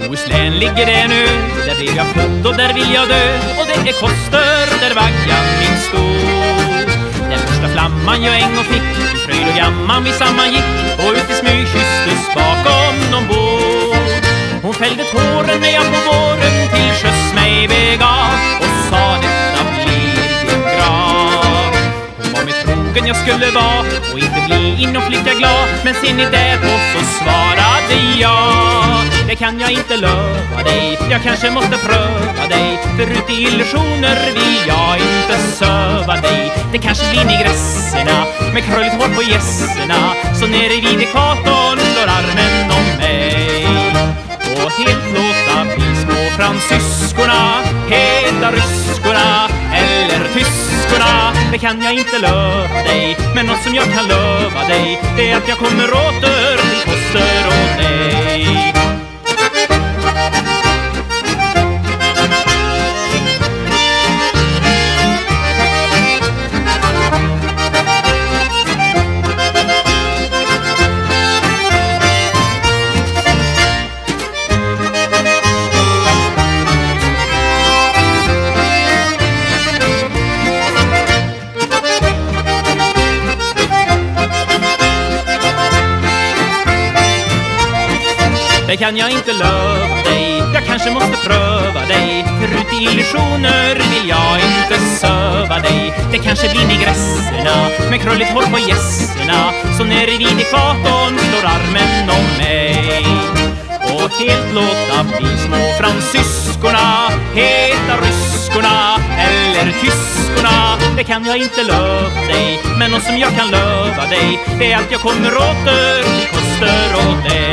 Bohuslän ligger det nu. Där blev jag född och där vill jag dö. Och det är Koster där vaggan min stod Den första flamman jag en gång fick I fröjd och gamman vi sammangick. Och ut i smyg kysstes bakom någon båt Hon fällde tåren när jag på våren till sjöss mig begav. Och sa detta blir din grav Hon var mig trogen jag skulle vara Och inte bli inom flicka glad. Men ser ni därpå så svarade jag kan jag inte lova dig. Jag kanske måste pröva dig. För ut i illusioner vill jag inte söva dig. Det kanske blir nigresserna Med krulligt hår på gässerna Så nere vid ekvatorn slår armen om mig. Och helt låta bli små fransyskorna heta ryskorna eller tyskorna Det kan jag inte lova dig Men något som jag kan lova dig Det är att jag kommer åter till Koster och dig Det kan jag inte lova dig. Jag kanske måste pröva dig. För ut illusioner vill jag inte söva dig. Det kanske blir nigresserna Med krulligt hår på gässerna Som nere vid ekvatorn slår armen om mig. Och helt låta bli små fransyskorna Heta ryskorna eller tyskorna. Det kan jag inte löva dig Men något som jag kan löva dig Det Är att jag kommer åter till Koster och dig